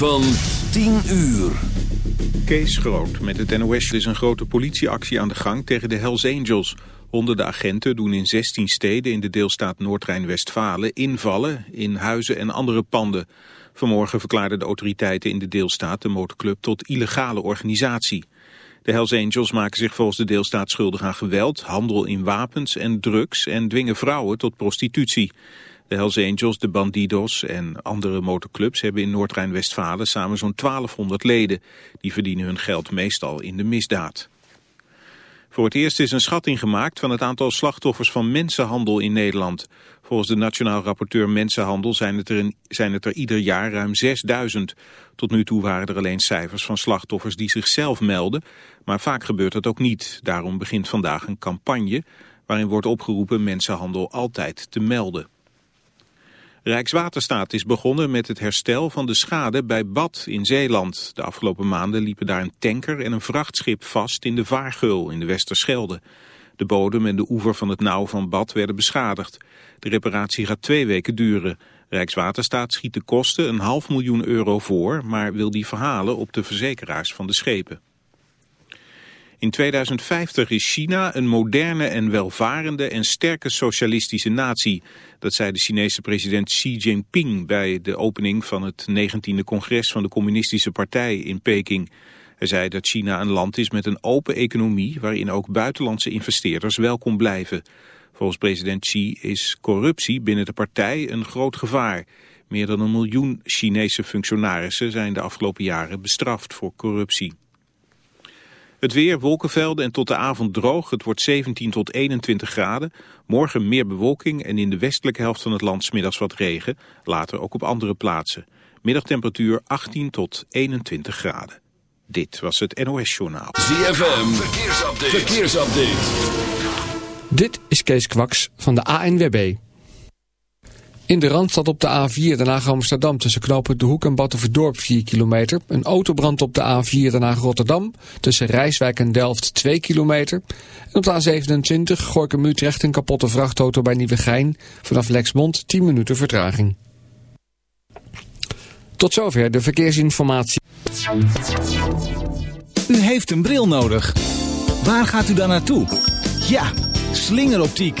van 10 uur. Kees Groot met het NOS. Is een grote politieactie aan de gang tegen de Hells Angels. Honderden agenten doen in 16 steden in de deelstaat Noord-Rijn-Westfalen invallen in huizen en andere panden. Vanmorgen verklaarden de autoriteiten in de deelstaat de motorclub tot illegale organisatie. De Hells Angels maken zich volgens de deelstaat schuldig aan geweld, handel in wapens en drugs en dwingen vrouwen tot prostitutie. De Hells Angels, de Bandidos en andere motorclubs hebben in Noord-Rijn-Westfalen samen zo'n 1200 leden. Die verdienen hun geld meestal in de misdaad. Voor het eerst is een schatting gemaakt van het aantal slachtoffers van mensenhandel in Nederland. Volgens de Nationaal Rapporteur Mensenhandel zijn het, er zijn het er ieder jaar ruim 6000. Tot nu toe waren er alleen cijfers van slachtoffers die zichzelf melden. Maar vaak gebeurt dat ook niet. Daarom begint vandaag een campagne waarin wordt opgeroepen mensenhandel altijd te melden. Rijkswaterstaat is begonnen met het herstel van de schade bij Bad in Zeeland. De afgelopen maanden liepen daar een tanker en een vrachtschip vast in de Vaargeul in de Westerschelde. De bodem en de oever van het nauw van Bad werden beschadigd. De reparatie gaat twee weken duren. Rijkswaterstaat schiet de kosten een half miljoen euro voor, maar wil die verhalen op de verzekeraars van de schepen. In 2050 is China een moderne en welvarende en sterke socialistische natie. Dat zei de Chinese president Xi Jinping bij de opening van het 19e congres van de Communistische Partij in Peking. Hij zei dat China een land is met een open economie waarin ook buitenlandse investeerders welkom blijven. Volgens president Xi is corruptie binnen de partij een groot gevaar. Meer dan een miljoen Chinese functionarissen zijn de afgelopen jaren bestraft voor corruptie. Het weer, wolkenvelden en tot de avond droog. Het wordt 17 tot 21 graden. Morgen meer bewolking en in de westelijke helft van het land smiddags wat regen. Later ook op andere plaatsen. Middagtemperatuur 18 tot 21 graden. Dit was het NOS Journaal. ZFM, verkeersupdate. verkeersupdate. Dit is Kees Kwaks van de ANWB. In de Randstad op de A4 Den Haag Amsterdam tussen knopen De Hoek en Battenverdorp 4 kilometer. Een autobrand op de A4 Den Haag Rotterdam tussen Rijswijk en Delft 2 kilometer. En op de A27 Gorkum Utrecht een kapotte vrachtauto bij Nieuwegein. Vanaf Lexmond 10 minuten vertraging. Tot zover de verkeersinformatie. U heeft een bril nodig. Waar gaat u dan naartoe? Ja, slingeroptiek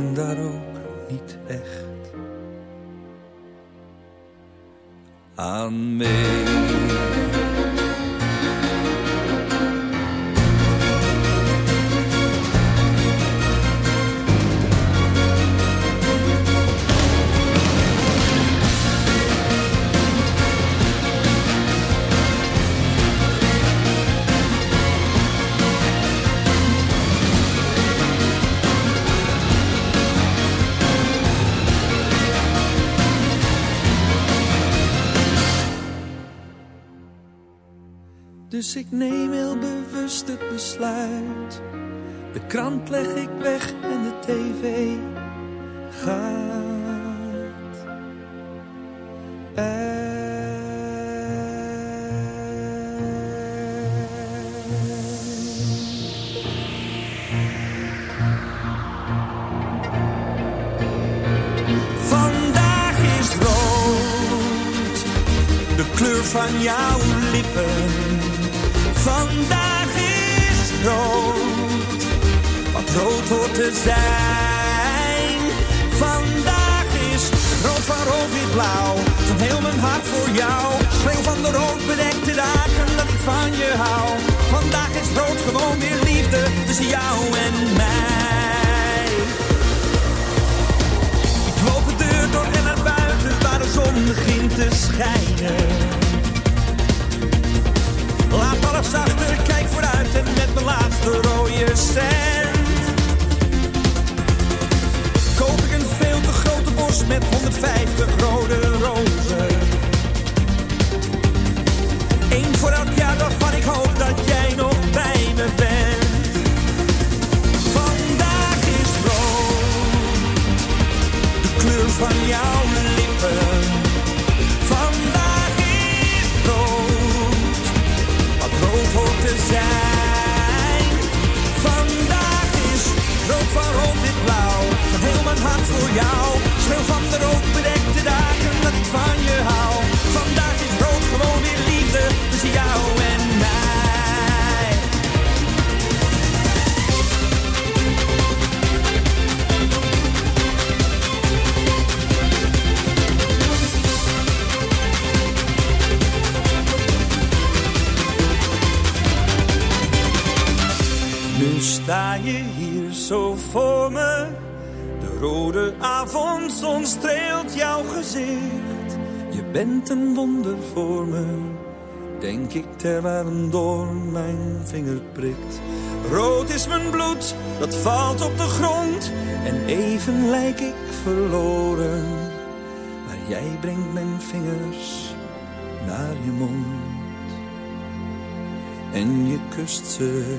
werken daar ook niet echt aan mee. Dus ik neem heel bewust het besluit. De krant leg ik weg en de tv gaat. Vandaag is rood, de kleur van jouw lippen hart voor jou. Schreeuw van de rood bedekte dagen dat ik van je hou. Vandaag is rood gewoon weer liefde tussen jou en mij. Ik loop de deur door en naar buiten waar de zon begint te schijnen. Laat alles achter, kijk vooruit en met mijn laatste rode cent. Koop ik een veel te grote bos met 150 rode rozen. Voor elk jaar waarvan ik hoop dat jij nog bij me bent. Vandaag is rood, de kleur van jouw lippen. Vandaag is rood wat rood hoort te zijn. Vandaag is rood van rood wit blauw. Van heel mijn hart voor jou. Schreeuw van de rood bedekte dagen dat ik van je hou. Vandaag is rood gewoon weer liefde sta je hier zo voor me. De rode avondzon streelt jouw gezicht. Je bent een wonder voor me. Denk ik terwijl een doorn mijn vinger prikt. Rood is mijn bloed, dat valt op de grond. En even lijk ik verloren. Maar jij brengt mijn vingers naar je mond. En je kust ze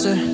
shelter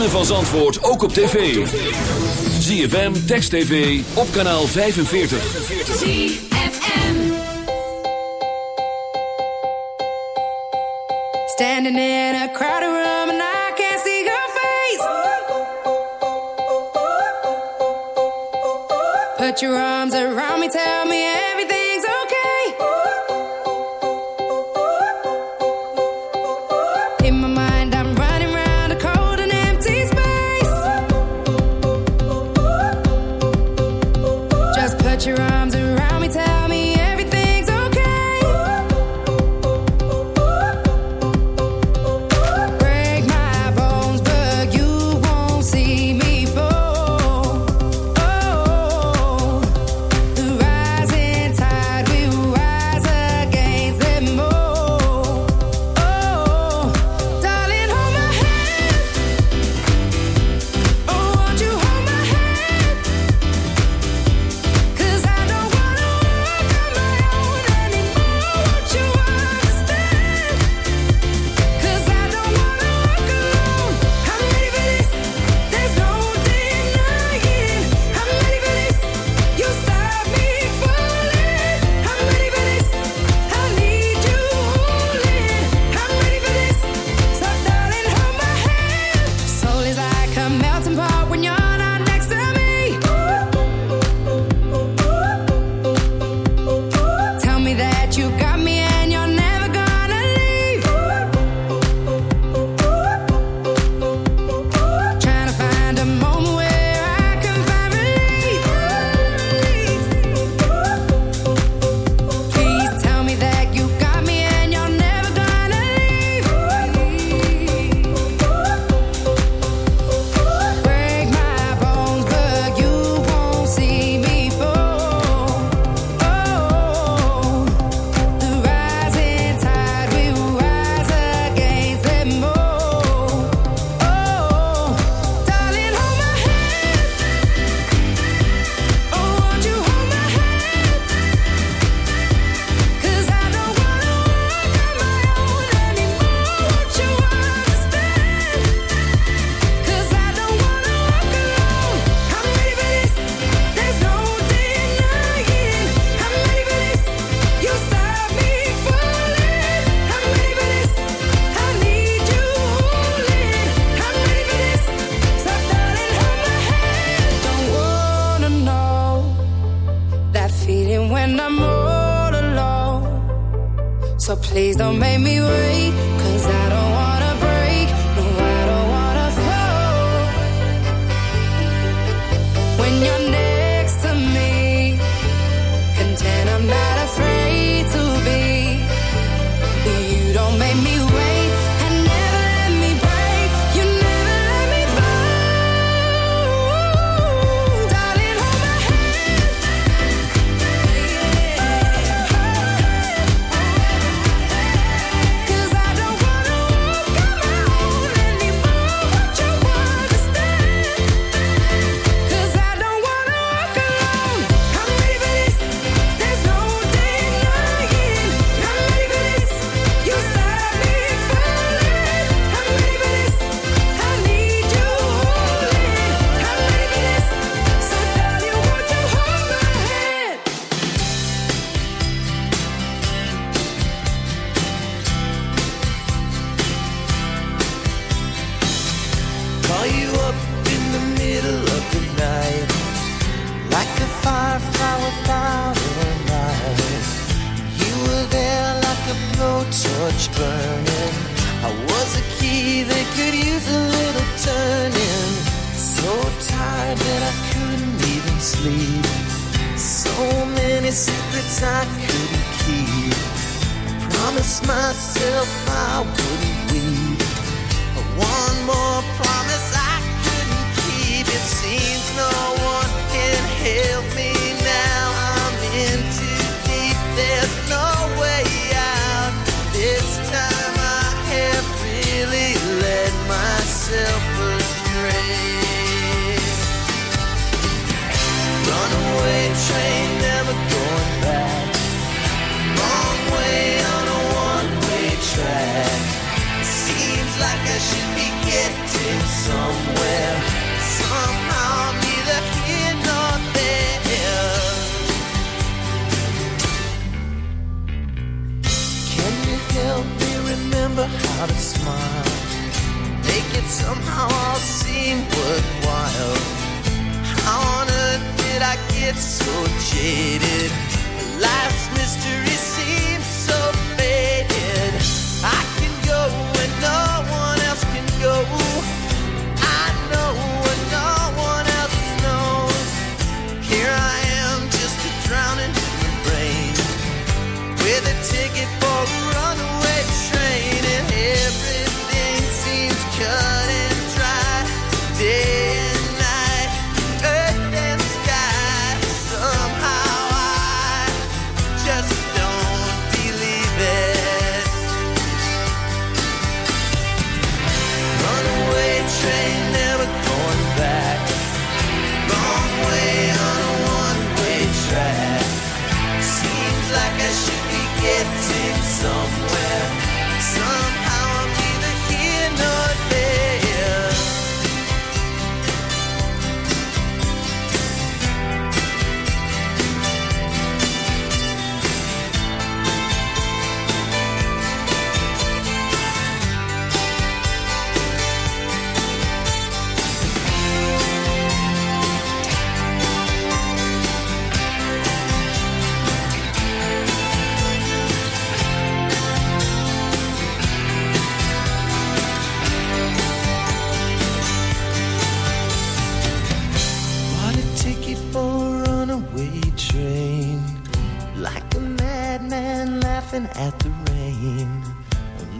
ritme van Zandvoort ook op tv. ZFM, Text TV, op kanaal 45. ZFM Standing in a crowded room and I can't see your face Put your arms around me, tell me everything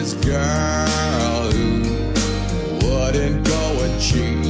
this girl who wouldn't go and change